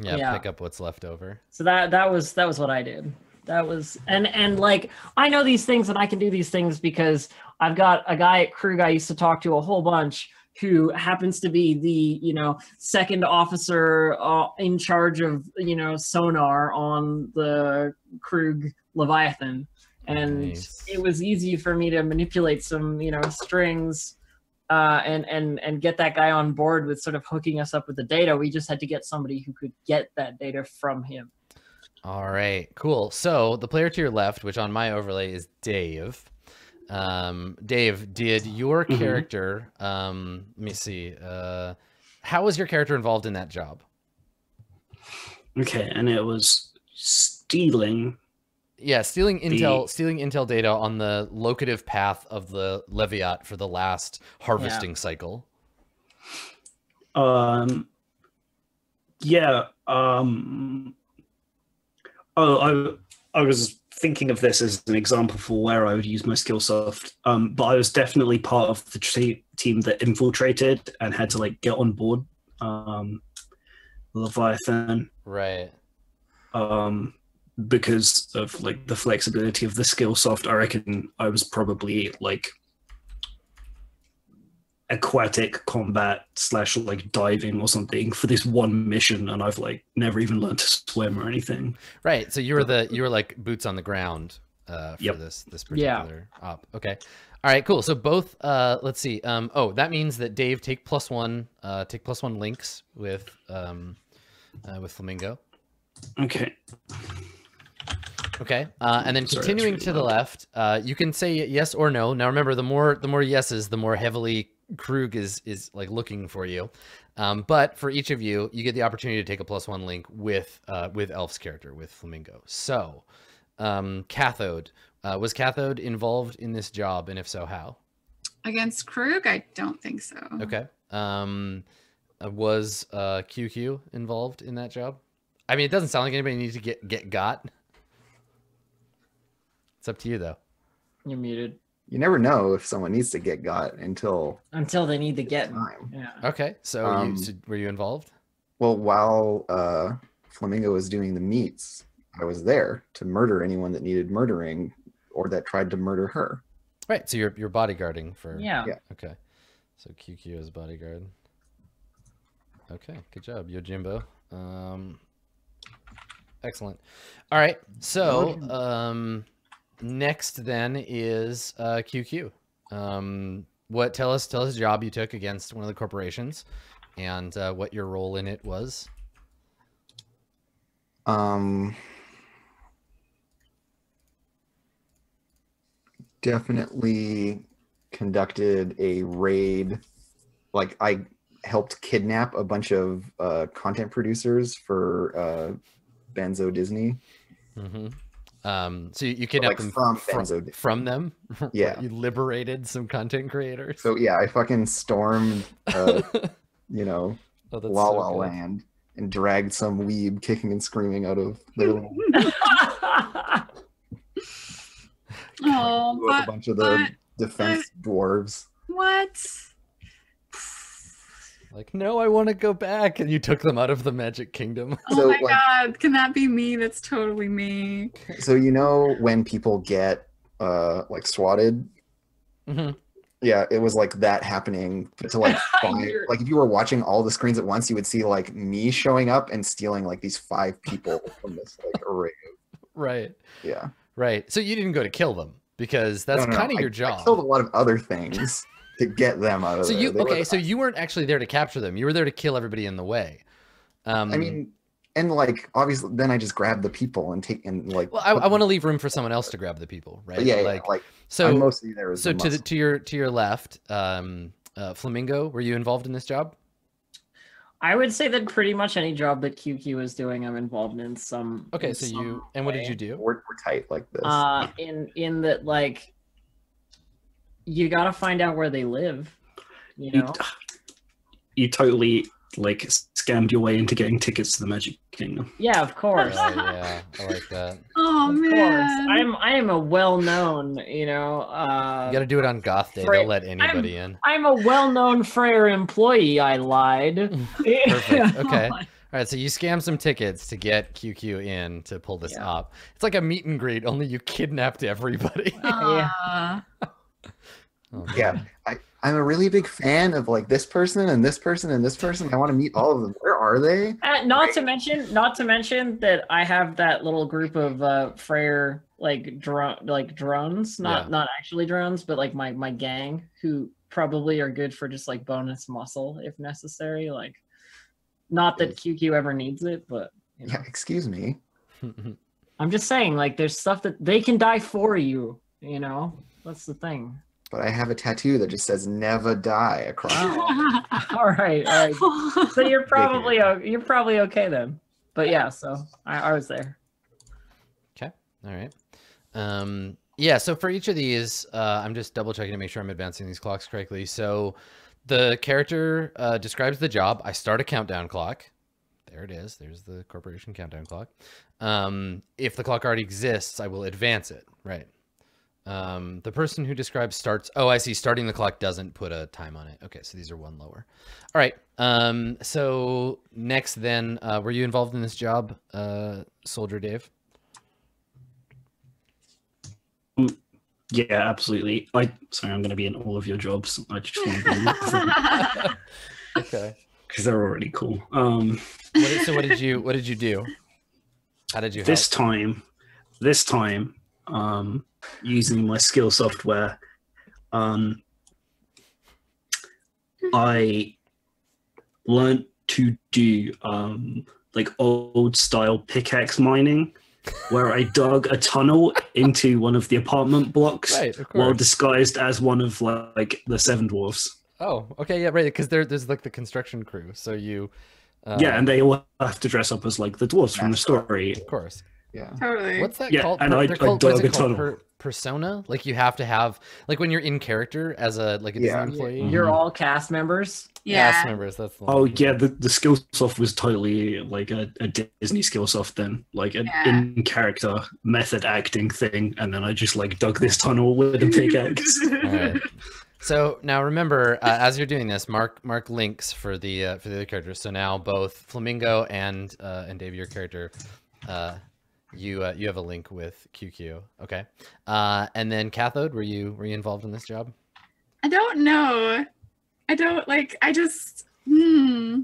Yeah, Yeah. pick up what's left over. So that that was that was what I did. That was and and like I know these things and I can do these things because I've got a guy at Krug I used to talk to a whole bunch who happens to be the you know second officer uh, in charge of you know sonar on the Krug Leviathan and Nice. it was easy for me to manipulate some you know strings uh, and and and get that guy on board with sort of hooking us up with the data. We just had to get somebody who could get that data from him. All right, cool. So the player to your left, which on my overlay is Dave. Um, Dave, did your Mhm. character? Um, let me see. Uh, how was your character involved in that job? Okay, and it was stealing. Yeah, stealing intel, The- stealing intel data on the locative path of the Leviat for the last harvesting cycle. Um, yeah. Um, oh, I I was thinking of this as an example for where I would use my skill soft. Um, but I was definitely part of the tre- team that infiltrated and had to like get on board. Um, Leviathan. Right. um, because of like the flexibility of the skill soft. I reckon I was probably like aquatic combat slash like diving or something for this one mission, and I've like never even learned to swim or anything. Right. So you were the you were like boots on the ground uh, for Yep. this this Yeah. particular op. Okay. All right, cool. So both, uh, let's see. Um, oh, that means that Dave take plus one, uh, take plus one links with, um, uh, with Flamingo. Okay. Okay. Uh, and then Sorry, continuing really to the left, uh, you can say yes or no. Now remember, the more the more yeses, the more heavily Krug is is like looking for you. Um, but for each of you, you get the opportunity to take a plus one link with uh, with Elf's character with Flamingo. So, um, Cathode uh, was Cathode involved in this job, and if so, how? Against Krug, I don't think so. Okay. Um, uh, was uh, QQ involved in that job? I mean, it doesn't sound like anybody needs to get get got. It's up to you though. You're muted You never know if someone needs to get got until until they need to get. time. Yeah. Okay, so, Um, you, so were you involved? Well, while uh, Flamingo was doing the meets, I was there to murder anyone that needed murdering or that tried to murder her. Right, so you're you're bodyguarding for. Yeah. Yeah. Okay, so QQ is bodyguard. Okay, good job, Yojimbo. Um, excellent. All right, so um, next then is uh, QQ. Um, what tell us tell us a job you took against one of the corporations, and uh, what your role in it was. Um, definitely conducted a raid. Like I helped kidnap a bunch of uh, content producers for uh, Benzo Disney. hmm Um, so you, you kidnapped like them from from, from them. [LAUGHS] Yeah. you liberated some content creators. So yeah, I fucking stormed, [LAUGHS] uh, you know, oh, that's La so La good. Land and dragged some weeb kicking and screaming out of [LAUGHS] their little Oh, blew up a bunch of the but- defense dwarves. what? Like, no, I want to go back, and you took them out of the Magic Kingdom. [LAUGHS] Oh So, my like- god, can that be me? That's totally me. So you know when people get uh like swatted, Mhm. yeah, it was like that happening to like [LAUGHS] five, like if you were watching all the screens at once, you would see like me showing up and stealing like these five people [LAUGHS] from this like array. Right, Yeah, right. So you didn't go to kill them because that's No, no, no, kind of I- your I job. killed a lot of other things to get them out of so there. you They were okay? the- So you weren't actually there to capture them. You were there to kill everybody in the way. Um, I mean, and like obviously, then I just grab the people and take and like. well, I, I want to leave room for someone else to grab the people, right? Yeah, yeah, like like so. I'm mostly there. As so the to the, to your to your left, um, uh, Flamingo, were you involved in this job? I would say that pretty much any job that QQ is doing, I'm involved in some. Okay, in so some you and what did you do? we're, we're tight like this. Uh, in in that like, you got to find out where they live. You You, know. you totally like scammed your way into getting tickets to the Magic Kingdom. Yeah, of course. Oh, yeah, [LAUGHS] I like that. Oh Of course. man. I'm I am a well-known, you know, uh You got to do it on Goth Day. Right. They'll let anybody in. I'm a well-known Freyr employee. I lied. [LAUGHS] [LAUGHS] Perfect. Okay. All right, so you scam some tickets to get QQ in to pull this Yeah. up. It's like a meet and greet, only you kidnapped everybody. Uh, Oh, yeah. I, I'm a really big fan of like this person and this person and this person. I want to meet all of them. Where are they? Uh, not to mention, not to mention that I have that little group of uh Freyr like drone, like drones, not Yeah. not actually drones, but like my my gang who probably are good for just like bonus muscle if necessary. Like, not that QQ ever needs it, but you know. Yeah, excuse me. [LAUGHS] I'm just saying, like, there's stuff that they can die for you. You know, that's the thing. But I have a tattoo that just says "Never Die" across. Wow. [LAUGHS] all right, all right. So you're [LAUGHS] probably you're probably okay then. But yeah, so I, I was there. Okay, all right. Um, yeah, so for each of these, uh, I'm just double checking to make sure I'm advancing these clocks correctly. So the character uh, describes the job. I start a countdown clock. There it is. There's the corporation countdown clock. Um, if the clock already exists, I will advance it. Right. Um, the person who describes starts. Oh, I see. Starting the clock doesn't put a time on it. Okay, so these are one lower. All right. Um, so next, then, uh, were you involved in this job, uh, Soldier Dave? Yeah, absolutely. I sorry, I'm going to be in all of your jobs. I just want to be [LAUGHS] Okay. because they're already cool. Um, What did, so what did you what did you do? How did you this help? time, this time, um, using my skill software, um, I learned to do um, like old style pickaxe mining, where I dug a tunnel into one of the apartment blocks Right, while disguised as one of like the seven dwarfs. Oh, okay, yeah, right. Because there, there's like the construction crew. So you, uh, yeah, and they all have to dress up as like the dwarfs from the story. of course. Yeah. Totally. What's that Yeah, called? and I- they're I called what is dug a called? tunnel. Per- persona. Like you have to have like when you're in character as a like a Yeah. Disney employee. You're all cast members. yeah. Cast members. That's the Oh one. yeah, the, the Skillsoft was totally like a, a Disney Skillsoft then, like an Yeah. in character method acting thing, and then I just like dug this tunnel with a pickaxe. [LAUGHS] All right. So now remember, uh, as you're doing this, mark mark links for the uh, for the other characters. So now both Flamingo and uh, and Dave, your character, uh, you uh, you have a link with QQ. Okay. Uh, and then Cathode, were you were you involved in this job? I don't know. I don't like. I just. Hmm.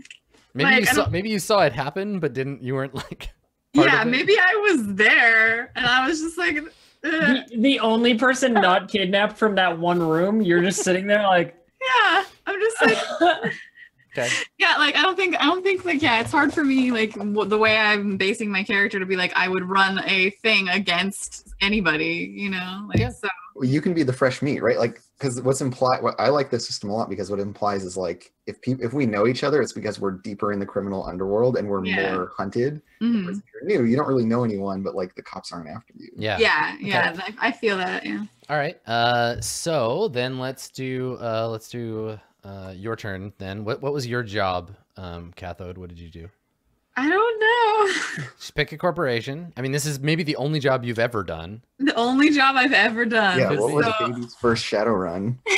Maybe Like, you saw maybe you saw it happen, but didn't you weren't like. part Yeah, of it? maybe I was there, and I was just like. The, the only person not kidnapped from that one room, you're just sitting there like, [LAUGHS] Yeah, I'm just like. [LAUGHS] Okay. yeah like i don't think i don't think like yeah it's hard for me like w- the way i'm basing my character to be like i would run a thing against anybody you know like Yeah. so you can be the fresh meat, right? Like, because what's implied, what I like this system a lot because what it implies is like, if people, if we know each other, it's because we're deeper in the criminal underworld and we're Yeah. more hunted. mhm. If you're new, you don't really know anyone, but like the cops aren't after you. Yeah. yeah yeah I, I feel that yeah All right. Uh, so then let's do uh, let's do uh, your turn. Then what what was your job, um, Cathode? What did you do? i don't know [LAUGHS] Just pick a corporation. I mean, this is maybe the only job you've ever done. the only job i've ever done Yeah. What was so- baby's first shadow run? [LAUGHS]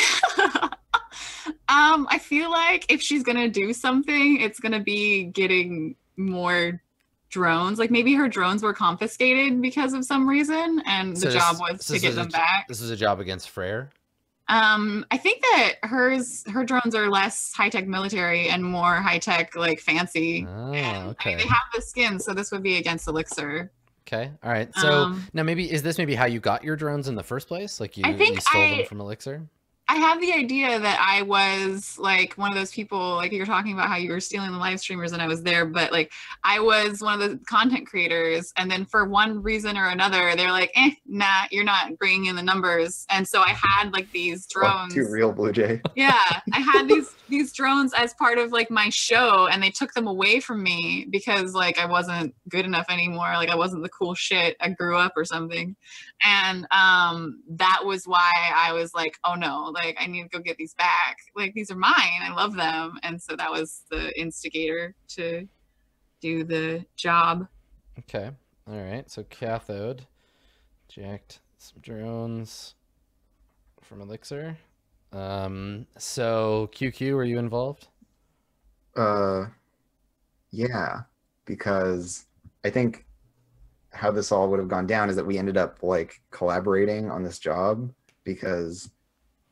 um i feel like if she's gonna do something it's gonna be getting more drones like maybe her drones were confiscated because of some reason and So the this- job was so to this get them back This is a job against Freyr. Um, I think that hers her drones are less high tech military and more high tech like fancy. Oh, And, I mean, they have the skins, so this would be against Elixir. Okay. All right. So Um, now maybe is this maybe how you got your drones in the first place? Like you, I think you stole I- them from Elixir? I have the idea that I was like one of those people, like you're talking about how you were stealing the live streamers and I was there, but like I was one of the content creators. And then for one reason or another, they're like, eh, nah, you're not bringing in the numbers. And so I had like these Oh, drones. too real, Blue Jay. yeah i had [LAUGHS] these these drones as part of like my show and they took them away from me because like i wasn't good enough anymore like i wasn't the cool shit i grew up or something and um that was why i was like oh no like i need to go get these back like these are mine i love them and so that was the instigator to do the job Okay. All right. So cathode, jacked some drones from Elixir. Um. So QQ, were you involved? Uh, yeah, because I think how this all would have gone down is that we ended up like collaborating on this job because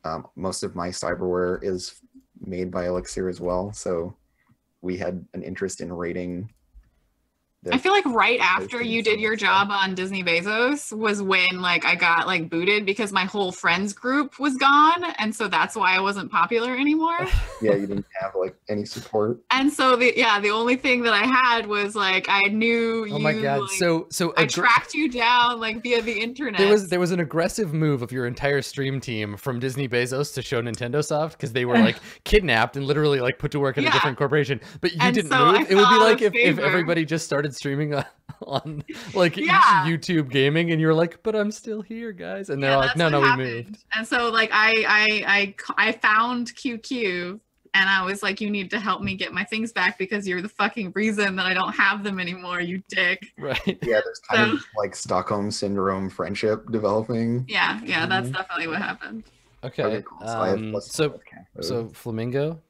um, most of my cyberware is made by Elixir as well. So we had an interest in rating. I feel like right after you did your job on Disney Bezos was when like I got like booted because my whole friends group was gone and so that's why I wasn't popular anymore. [LAUGHS] yeah, you didn't have like any support. and so the yeah, the only thing that I had was like I knew Oh you my god. like, so so I tracked you down like via the internet. There was there was an aggressive move of your entire stream team from Disney Bezos to show Nintendo Soft because they were like [LAUGHS] kidnapped and literally like put to work in a different corporation. But you And didn't so move. It would be like if, if everybody just started streaming on, [LAUGHS] on like Yeah. YouTube gaming and you were like, but I'm still here, guys. And they're Yeah, like, that's no, what no, we moved. And so like I, I, I found QQ and I was like, you need to help me get my things back because you're the fucking reason that I don't have them anymore, you dick. Right. Yeah, there's kind of like Stockholm syndrome friendship developing. Yeah, yeah, that's Mhm. definitely what happened. Okay. So Um, so one with Cathode. so Flamingo,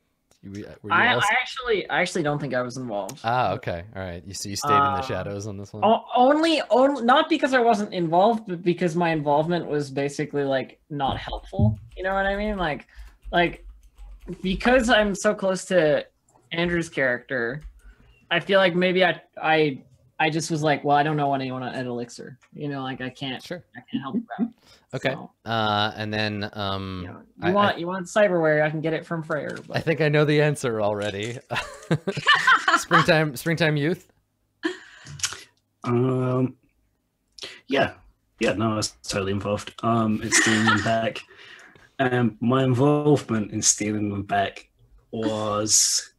you, were you I, I actually, I actually don't think I was involved. Ah, okay. All right. You see, you stayed in the Uh, shadows on this one. Only, only, not because I wasn't involved, but because my involvement was basically like not helpful. You know what I mean? Like, like because I'm so close to Andrew's character, I feel like maybe I, I I just was like, well, I don't know what anyone at Elixir. You know, like I can't, Sure. I can't help you out. [LAUGHS] Okay. So, Uh, and then um, you know, you I- I- want you want cyberware? I can get it from Freyr. I think I know the answer already. [LAUGHS] [LAUGHS] springtime, springtime youth. Um, yeah, yeah, no, I was totally involved. Um, in stealing them back. Um, my involvement in stealing them back was,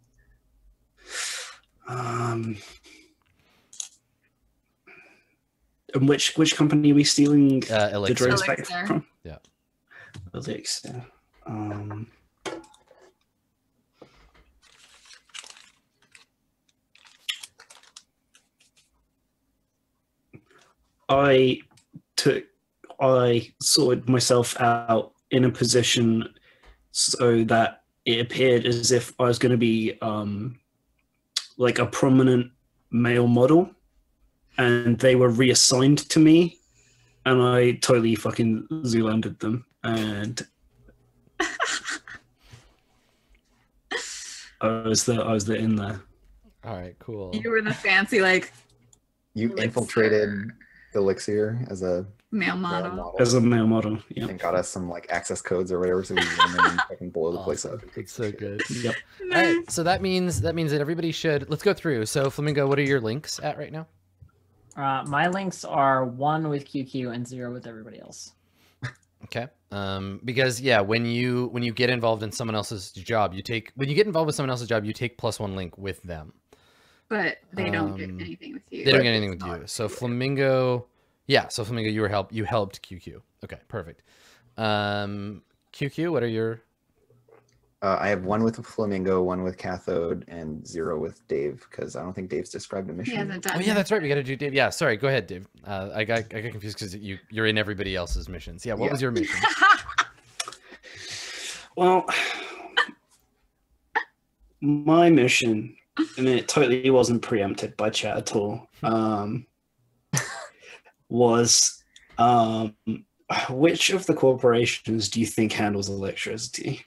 um, and which which company are we stealing Uh, the Elixir. drones back from? Yeah. Elixir. Um, I took, I sorted myself out in a position so that it appeared as if I was going to be um, like a prominent male model, and they were reassigned to me, and I totally fucking zoolanded them, and [LAUGHS] I was the I was the in there. All right, cool. You were the fancy like You Elixir. infiltrated Elixir as a male male model. model As a male model, yeah. and got us some like access codes or whatever, so we can go in fucking blow the place up. Awesome. and It's so shit. good. Yep. All right, so that means that means that everybody should. Let's go through. So Flamingo, what are your links at right now? Uh, my links are one with QQ and zero with everybody else. Okay. Um, because yeah, when you when you get involved in someone else's job, you take when you get involved with someone else's job, you take plus one link with them. But they don't get Um, anything with you. They don't get anything with you. So Flamingo, yeah. So Flamingo, you were help. You helped QQ. Okay, perfect. Um, QQ, what are your? Uh, I have one with Flamingo, one with Cathode, and zero with Dave because I don't think Dave's described a mission. hasn't Oh yeah, that's right. We got to do Dave. Yeah, sorry. Go ahead, Dave. Uh, I got I got confused because you you're in everybody else's missions. Yeah. What Yeah. was your mission? [LAUGHS] [LAUGHS] Well, my mission. I mean, it totally wasn't preempted by chat at all, um, was um, which of the corporations do you think handles electricity?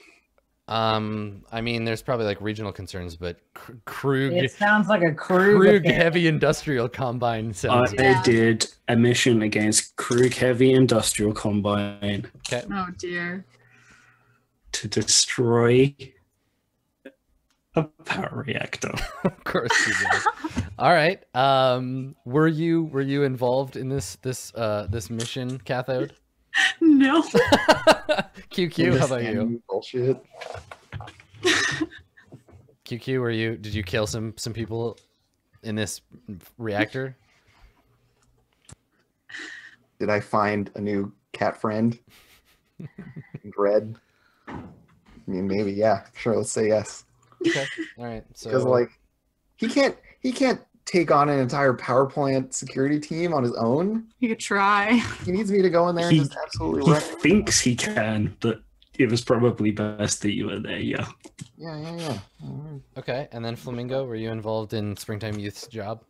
Um, I mean, there's probably like regional concerns, but Kr- Krug, It sounds like a Krug. Krug affair. Heavy Industrial Combine I sounds. Yeah. did a mission against Krug Heavy Industrial Combine Okay. Oh dear. to destroy a power reactor. [LAUGHS] of course you did. All right. Um, were you were you involved in this this uh this mission, Cathode? [LAUGHS] No. [LAUGHS] QQ, how about you? Bullshit. [LAUGHS] QQ, were you did you kill some some people in this reactor? Did I find a new cat friend? [LAUGHS] Red. I mean, maybe. Yeah, sure. Let's say yes. Okay. All right. So Because like, he can't. He can't take on an entire power plant security team on his own. You could try. [LAUGHS] He needs me to go in there and He- just absolutely He thinks he can, but it was probably best that you were there, yeah. Yeah, yeah, yeah. Alright. Okay, and then Flamingo, were you involved in Springtime Youth's job?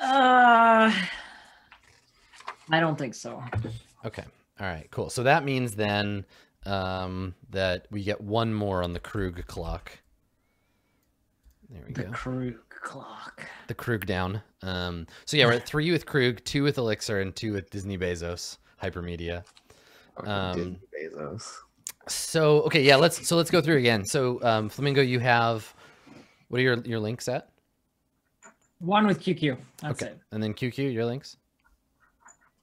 Uh, I don't think so. Okay. All right. Cool. So that means then um, that we get one more on the Krug clock. There we The go. Krug clock. The Krug down. Um, so yeah, we're at three with Krug, two with Elixir, and two with Disney Bezos Hypermedia. Um, Disney Bezos. So okay, yeah. Let's so let's go through again. So um, Flamingo, you have what are your your links at? One with QQ. That's okay, it. and then QQ, your links.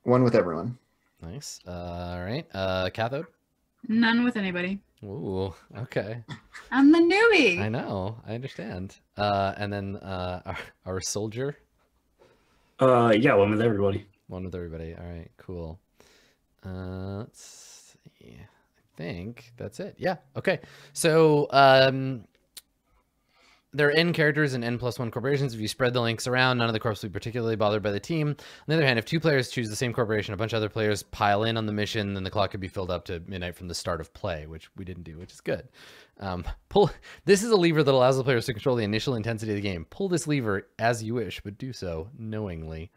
One with everyone. Nice. Uh, all right. Uh, cathode. None with anybody. Ooh. Okay. I'm the newbie. I know. I understand. Uh, and then uh, our, our soldier, Uh, yeah, one with everybody. one with everybody. All right. Cool. Uh, let's see. I think that's it. Yeah. Okay. So um, there are N characters and N plus one corporations. If you spread the links around, none of the corps will be particularly bothered by the team. On the other hand, if two players choose the same corporation, a bunch of other players pile in on the mission, then the clock could be filled up to midnight from the start of play, which we didn't do, which is good. Um, pull. This is a lever that allows the players to control the initial intensity of the game. Pull this lever as you wish, but do so knowingly.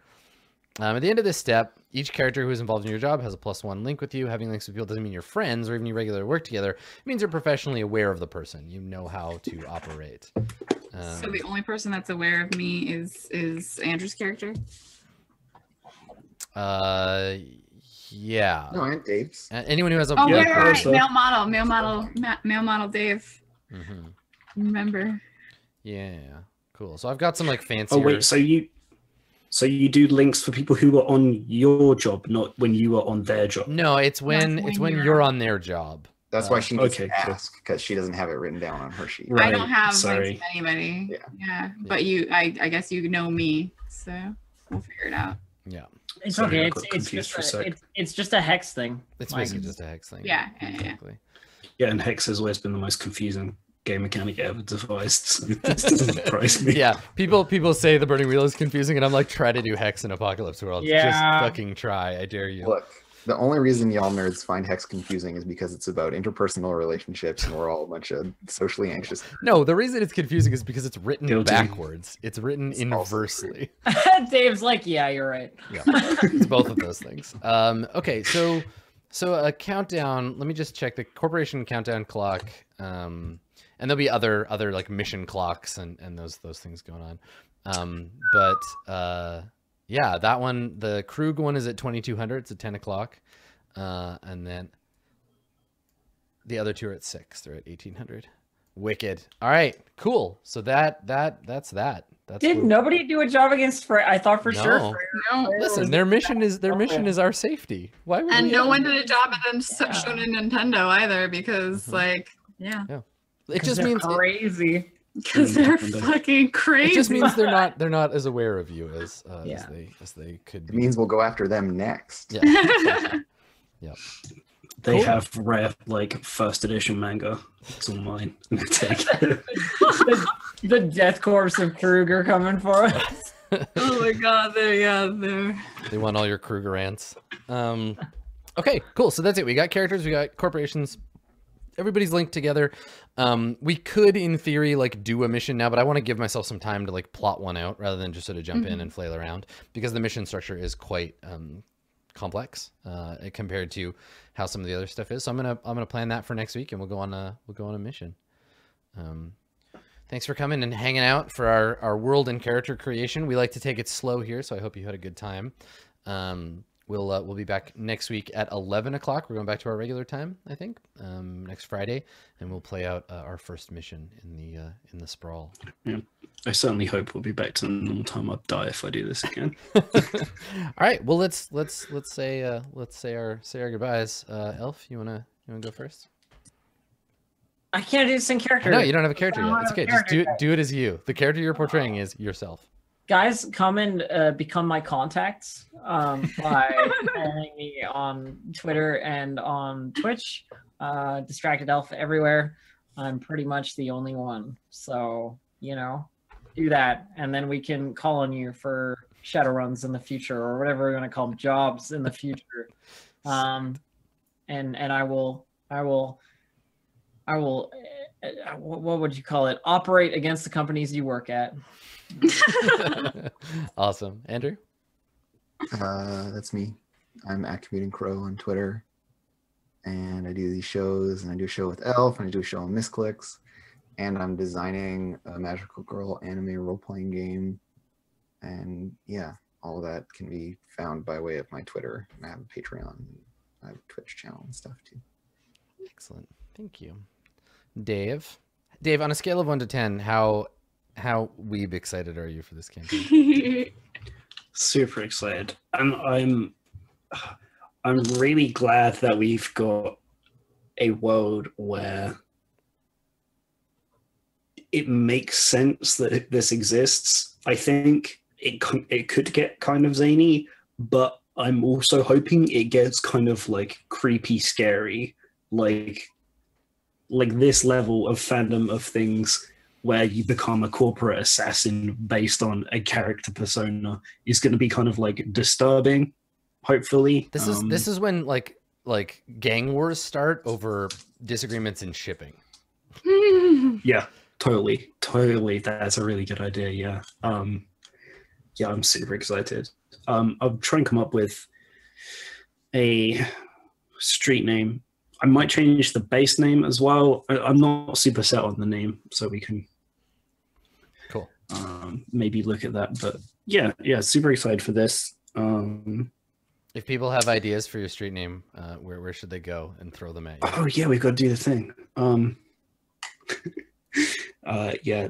Um, at the end of this step, each character who is involved in your job has a plus one link with you. Having links with people doesn't mean you're friends or even you regularly work together. It means you're professionally aware of the person. You know how to [LAUGHS] operate. so Um, the only person that's aware of me is is Andrew's character. uh, yeah. No, and Dave's. A- Anyone who has a Oh, Yeah, right, right, right. Male model, male model, ma- male model Dave. Mhm. Remember? Yeah. Cool. So I've got some like fancy. Oh wait, so you so you do links for people who are on your job, not when you are on their job. No, it's when That's it's when when you're- you're on their job. That's Uh, why she needs okay, to ask because she doesn't have it written down on her sheet. Right. I don't have sorry. links to anybody. Yeah. Yeah. But you, I, I guess you know me, so we'll figure it out. Yeah. It's Sorry, okay. It's, it's just a a, it's, it's just a hex thing. It's Like- basically just a hex thing. Yeah, yeah, yeah. Exactly. Yeah, and Hex has always been the most confusing game mechanic ever devised. [LAUGHS] This [LAUGHS] doesn't surprise me. Yeah. People people say the burning wheel is confusing, and I'm like, try to do hex in Apocalypse World. Yeah. Just fucking try. I dare you. Look, the only reason y'all nerds find Hex confusing is because it's about interpersonal relationships and we're all a bunch of socially anxious. No, the reason it's confusing is because it's written Guilty. backwards. It's written It's inversely. [LAUGHS] Dave's like, yeah, you're right. Yeah. it's both of those things. Um, okay, so so a countdown. Let me just check the corporation countdown clock. Um, and there'll be other other like mission clocks and and those those things going on. Um, but uh, yeah, that one, the Krug one is at 2200. It's at 10 o'clock. Uh, and then the other two are at six. They're at 1800. Wicked. All right, cool. So that that that's that. That's Did what- nobody do a job against Frey? I thought for sure. No. Frey- No. Listen, their mission is their mission is our safety. Why would And we no one did a job at them Yeah. shown in Nintendo either because, Mhm. like, yeah, It [LAUGHS] 'cause just means crazy. because they're fucking crazy. it just means they're not [LAUGHS] they're not as aware of you as uh, as they as they could It be. means we'll go after them next. Yeah. [LAUGHS] exactly. They Cool. have rare like first edition manga. It's all mine. Take it. the, the death corpse of Kruger coming for us. oh my god, they're yeah, they're They want all your Kruger ants. Um, okay, cool. So that's it. We got characters. We got corporations. Everybody's linked together. Um, we could, in theory, like do a mission now, but I want to give myself some time to like plot one out rather than just sort of jump in Mhm. and flail around because the mission structure is quite um, complex uh, compared to how some of the other stuff is. So I'm gonna I'm gonna plan that for next week, and we'll go on a we'll go on a mission. Um, thanks for coming and hanging out for our, our world and character creation. We like to take it slow here, so I hope you had a good time. Um, we'll uh, we'll be back next week at 11 o'clock. We're going back to our regular time, I think, um, next Friday, and we'll play out uh, our first mission in the uh, in the sprawl. Yeah. I certainly hope we'll be back to the normal time. I'd die if I do this again. [LAUGHS] All right, well let's let's let's say uh, let's say our say our goodbyes. Uh, Elf, you wanna you wanna go first? I can't do this in character. No, you don't have a character yet. It's okay. Just do it do it as you. The character you're portraying is yourself. Guys, come and uh, become my contacts um, by [LAUGHS] following me on Twitter and on Twitch. Uh, Distracted Elf everywhere. I'm pretty much the only one. So, you know, do that. And then we can call on you for shadow runs in the future or whatever we're going to call them, jobs in the future. Um, and, and I will, I will, I will, uh, uh, what what would you call it? Operate against the companies you work at. [LAUGHS] awesome, Andrew. Uh, that's me. I'm at Commuting Crow on Twitter. And I do these shows, and I do a show with Elf, and I do a show on Misclicks. And I'm designing a Magical Girl anime role playing game. And yeah, all of that can be found by way of my Twitter. And I have a Patreon, and I have a Twitch channel and stuff too. Excellent. Thank you. Dave. Dave, on a scale of one to ten, how how weeb excited are you for this campaign? [LAUGHS] Super excited, and I'm I'm really glad that we've got a world where it makes sense that this exists. I think it it could get kind of zany, but I'm also hoping it gets kind of like creepy, scary, like like this level of fandom of things where you become a corporate assassin based on a character persona is going to be kind of like disturbing hopefully. This is Um, this is when like like gang wars start over disagreements in shipping. [LAUGHS] yeah totally totally. That's a really good idea yeah. Um yeah i'm super excited. Um i'll try and come up with a street name. I might change the base name as well. I, i'm not super set on the name so we can um, maybe look at that. But yeah, yeah, super excited for this. Um, If people have ideas for your street name, uh, where where should they go and throw them at you? oh yeah, we've got to do the thing. Um, [LAUGHS] uh, yeah,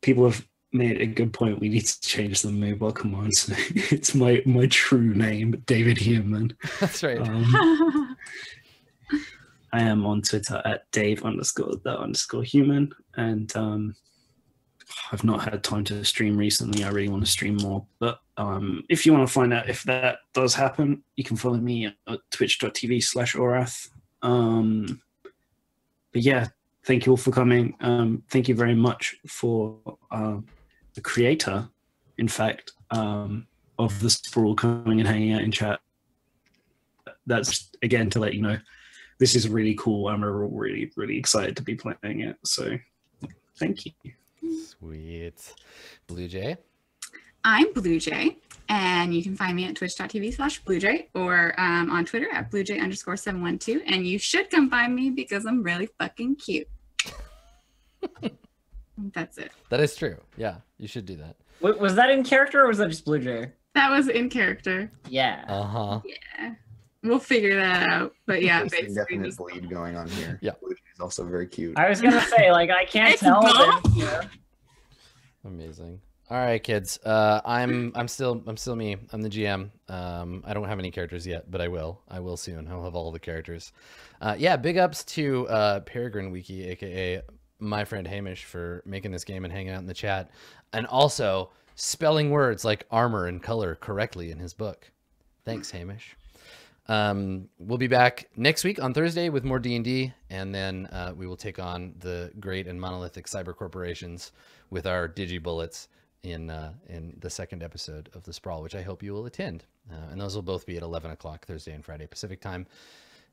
people have made a good point. We need to change the mobile command. [LAUGHS] So it's my my true name, David Human. That's right. Um, [LAUGHS] I am on Twitter at Dave underscore the underscore human, and um, I've not had time to stream recently. I really want to stream more, but um, if you want to find out if that does happen, you can follow me at twitch.tv slash orath. Um, but yeah, thank you all for coming. Um, thank you very much for uh, the creator, in fact, um, of the sprawl coming and hanging out in chat. That's again to let you know this is really cool. I'm really, really excited to be playing it. So thank you. Sweet. Blue Jay. I'm Blue Jay, and you can find me at twitch.tv slash bluejay or um, on Twitter at bluejay underscore 712. And you should come find me because I'm really fucking cute. [LAUGHS] That's it. That is true. Yeah, you should do that. Wa- Was that in character or was that just Blue Jay? That was in character. Yeah. Uh huh. Yeah. We'll figure that out. But yeah, There's some basically. definite just- bleed going on here. Yeah. Blue Jay is also very cute. I was gonna say, like, I can't It's tell. Amazing. All right, kids. Uh, I'm I'm still I'm still me. I'm the GM. Um, I don't have any characters yet, but I will. I will soon. I'll have all the characters. Uh, yeah, big ups to uh, Peregrine Wiki, aka my friend Hamish, for making this game and hanging out in the chat, and also spelling words like armor and color correctly in his book. Thanks, Hamish. Um, we'll be back next week on Thursday with more D and D, and then uh, we will take on the great and monolithic cyber corporations with our digi bullets in uh, in the second episode of the sprawl, which I hope you will attend. Uh, and those will both be at 11 o'clock Thursday and Friday Pacific time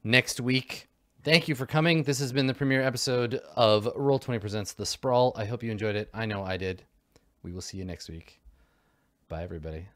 next week. Thank you for coming. This has been the premiere episode of Roll20 Presents The Sprawl. I hope you enjoyed it. I know I did. We will see you next week. Bye, everybody.